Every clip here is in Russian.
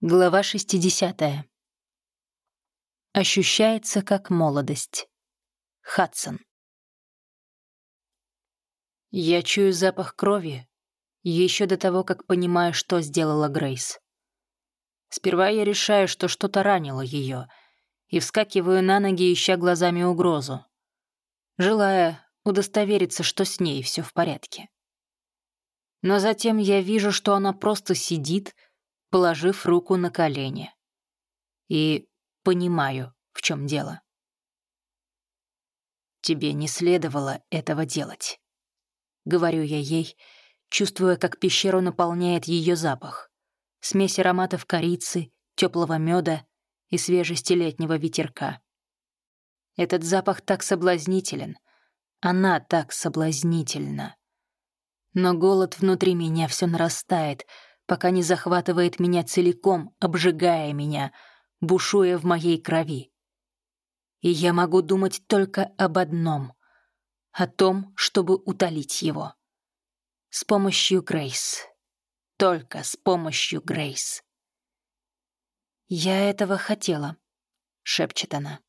Глава 60. Ощущается как молодость. Хадсон. Я чую запах крови еще до того, как понимаю, что сделала Грейс. Сперва я решаю, что что-то ранило ее, и вскакиваю на ноги, ища глазами угрозу, желая удостовериться, что с ней все в порядке. Но затем я вижу, что она просто сидит — положив руку на колени. И понимаю, в чем дело. «Тебе не следовало этого делать», — говорю я ей, чувствуя, как пещеру наполняет ее запах. Смесь ароматов корицы, теплого меда и свежести летнего ветерка. Этот запах так соблазнителен, она так соблазнительна. Но голод внутри меня все нарастает — пока не захватывает меня целиком, обжигая меня, бушуя в моей крови. И я могу думать только об одном — о том, чтобы утолить его. С помощью Грейс. Только с помощью Грейс. «Я этого хотела», — шепчет она.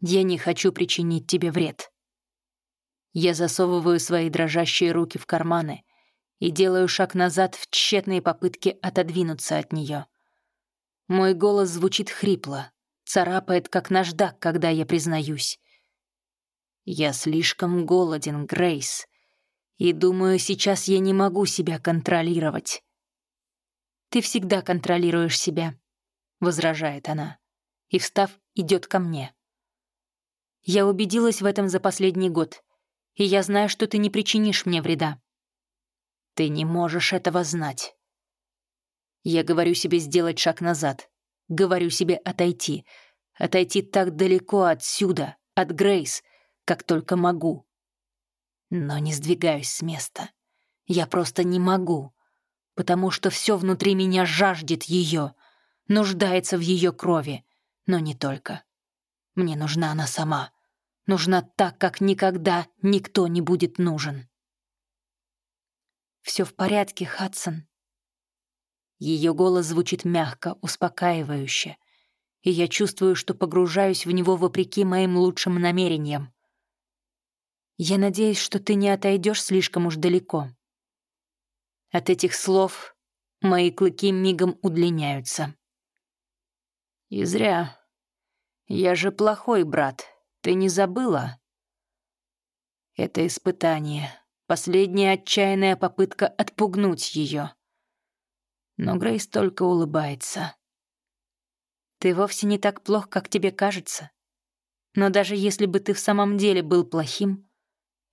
«Я не хочу причинить тебе вред». Я засовываю свои дрожащие руки в карманы — и делаю шаг назад в тщетной попытке отодвинуться от нее. Мой голос звучит хрипло, царапает, как наждак, когда я признаюсь. Я слишком голоден, Грейс, и думаю, сейчас я не могу себя контролировать. «Ты всегда контролируешь себя», — возражает она, и, встав, идет ко мне. «Я убедилась в этом за последний год, и я знаю, что ты не причинишь мне вреда. Ты не можешь этого знать. Я говорю себе сделать шаг назад. Говорю себе отойти. Отойти так далеко отсюда, от Грейс, как только могу. Но не сдвигаюсь с места. Я просто не могу, потому что все внутри меня жаждет ее, нуждается в ее крови, но не только. Мне нужна она сама. Нужна так, как никогда никто не будет нужен. Все в порядке, Хадсон». Ее голос звучит мягко, успокаивающе, и я чувствую, что погружаюсь в него вопреки моим лучшим намерениям. «Я надеюсь, что ты не отойдешь слишком уж далеко». От этих слов мои клыки мигом удлиняются. «И зря. Я же плохой брат. Ты не забыла?» «Это испытание. Последняя отчаянная попытка отпугнуть ее. Но Грейс только улыбается. «Ты вовсе не так плох, как тебе кажется. Но даже если бы ты в самом деле был плохим,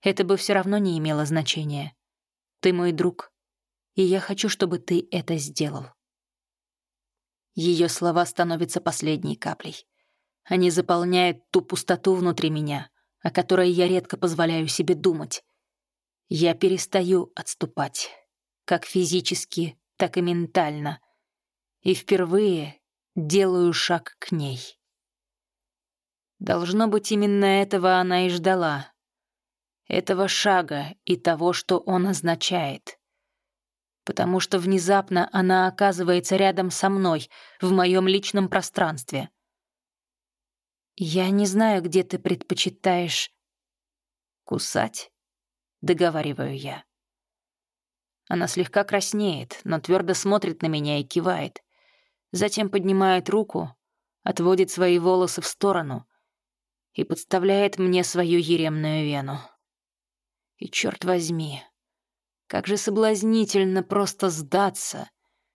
это бы все равно не имело значения. Ты мой друг, и я хочу, чтобы ты это сделал». Ее слова становятся последней каплей. Они заполняют ту пустоту внутри меня, о которой я редко позволяю себе думать, я перестаю отступать, как физически, так и ментально, и впервые делаю шаг к ней. Должно быть, именно этого она и ждала. Этого шага и того, что он означает. Потому что внезапно она оказывается рядом со мной, в моем личном пространстве. Я не знаю, где ты предпочитаешь кусать. — договариваю я. Она слегка краснеет, но твердо смотрит на меня и кивает. Затем поднимает руку, отводит свои волосы в сторону и подставляет мне свою еремную вену. И черт возьми, как же соблазнительно просто сдаться,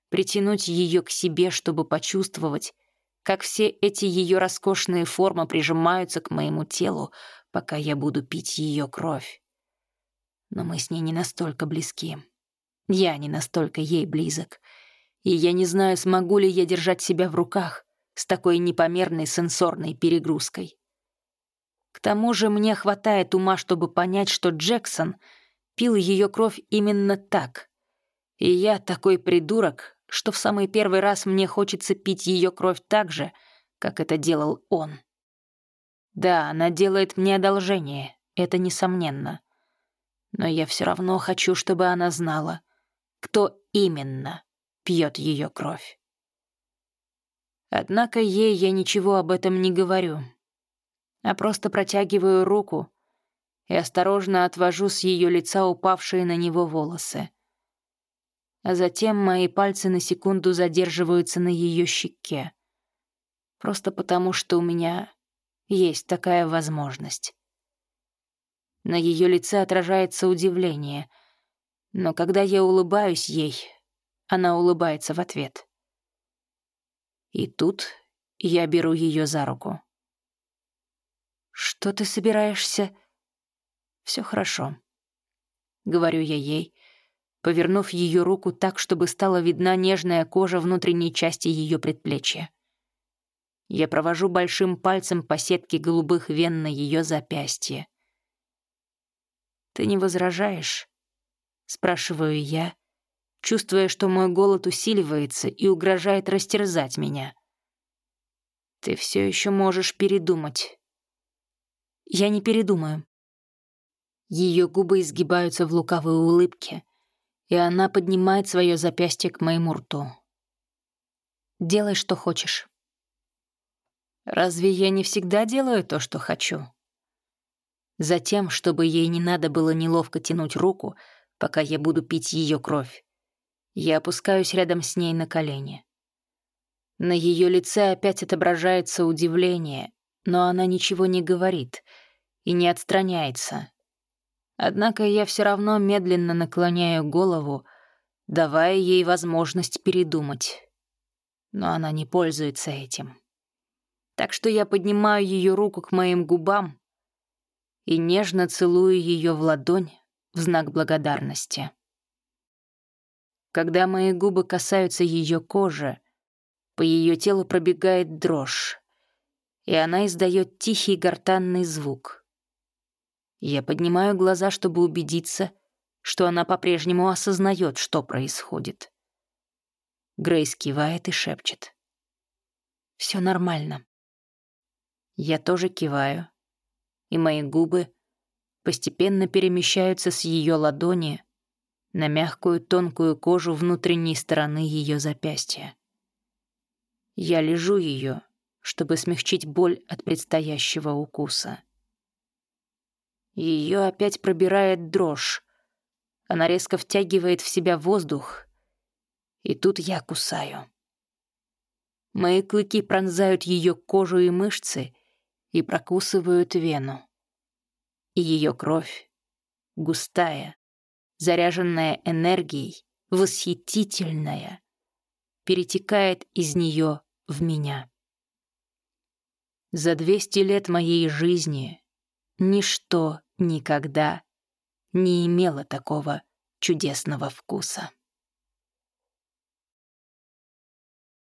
притянуть ее к себе, чтобы почувствовать, как все эти ее роскошные формы прижимаются к моему телу, пока я буду пить ее кровь но мы с ней не настолько близки. Я не настолько ей близок. И я не знаю, смогу ли я держать себя в руках с такой непомерной сенсорной перегрузкой. К тому же мне хватает ума, чтобы понять, что Джексон пил ее кровь именно так. И я такой придурок, что в самый первый раз мне хочется пить ее кровь так же, как это делал он. Да, она делает мне одолжение, это несомненно но я все равно хочу, чтобы она знала, кто именно пьет ее кровь. Однако ей я ничего об этом не говорю, а просто протягиваю руку и осторожно отвожу с ее лица упавшие на него волосы. А затем мои пальцы на секунду задерживаются на ее щеке. Просто потому, что у меня есть такая возможность. На ее лице отражается удивление, но когда я улыбаюсь ей, она улыбается в ответ. И тут я беру ее за руку. «Что ты собираешься?» Все хорошо», — говорю я ей, повернув ее руку так, чтобы стала видна нежная кожа внутренней части ее предплечья. Я провожу большим пальцем по сетке голубых вен на ее запястье. «Ты не возражаешь?» — спрашиваю я, чувствуя, что мой голод усиливается и угрожает растерзать меня. «Ты все еще можешь передумать». «Я не передумаю». Ее губы изгибаются в лукавой улыбке, и она поднимает свое запястье к моему рту. «Делай, что хочешь». Разве я не всегда делаю то, что хочу? Затем, чтобы ей не надо было неловко тянуть руку, пока я буду пить ее кровь, я опускаюсь рядом с ней на колени. На ее лице опять отображается удивление, но она ничего не говорит и не отстраняется. Однако я все равно медленно наклоняю голову, давая ей возможность передумать. Но она не пользуется этим. Так что я поднимаю ее руку к моим губам и нежно целую ее в ладонь в знак благодарности. Когда мои губы касаются ее кожи, по ее телу пробегает дрожь, и она издает тихий гортанный звук. Я поднимаю глаза, чтобы убедиться, что она по-прежнему осознает, что происходит. Грейс кивает и шепчет. «Все нормально». Я тоже киваю, и мои губы постепенно перемещаются с ее ладони на мягкую тонкую кожу внутренней стороны ее запястья. Я лежу ее, чтобы смягчить боль от предстоящего укуса. Ее опять пробирает дрожь. Она резко втягивает в себя воздух, и тут я кусаю. Мои клыки пронзают ее кожу и мышцы и прокусывают вену. И ее кровь, густая, заряженная энергией, восхитительная, перетекает из нее в меня. За 200 лет моей жизни ничто никогда не имело такого чудесного вкуса.